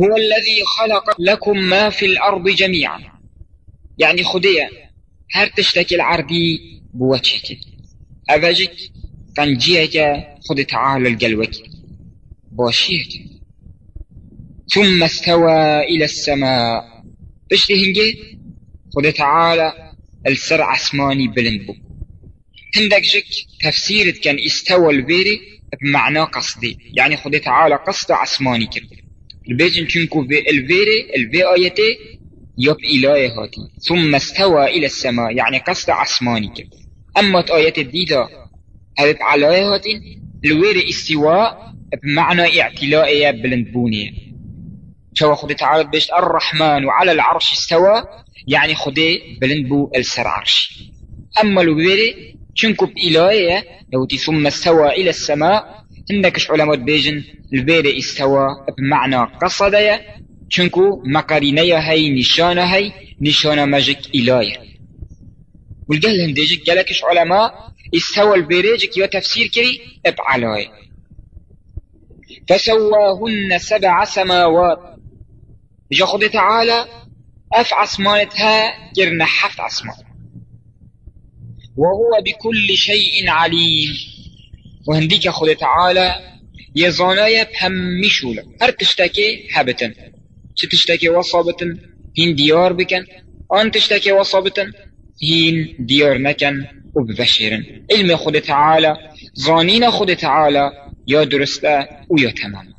هو الذي خلق لكم ما في الأرض جميعا. يعني خديا هر تشتكي العردي بوجهك. أبجك تنجيك خد تعالى القلوك بوشيك ثم استوى إلى السماء. تشتهنجي خد تعالى السر عسماني بلندبو هندك جك تفسير كان استوى البيري بمعنى قصدي. يعني خد تعالى قصد عسماني كم البيجن تنكو في الفيري الفي آيتي يب إلهي هاتي. ثم استوى إلى السماء يعني قصد عسماني كم أما آية الديدة هذا على هاتي. الويري استواء بمعنى اعتلاء بلندبوني شو خد تعالى بيش الرحمن وعلى العرش استوى يعني خدي بلندبو السر عرش. أما الويري چونكو بإلهية يوتي ثم استوى إلى السماء هندكش علماء بيجن البير استوى بمعنى قصدية چونكو مقارينية هاي نشانة هاي نشانة مجك إلهية والقال هندجك قالكش علماء؟ استوى البيريجك يا تفسير كري ابعلاي فسواهن سبع سماوات. جا خد تعالى أف عصمانتها كرنا حفت عصمان. وهو بكل شيء عليم. وهنديك خد تعالى يزانايا بهم مشولة هر تشتكي هبتن تشتكي وصابتن هين ديار بكن أن تشتكي وصابتن هين ديار نكن وببشرن علم خد تعالى ظانين خد تعالى يا درسته ويا تمام.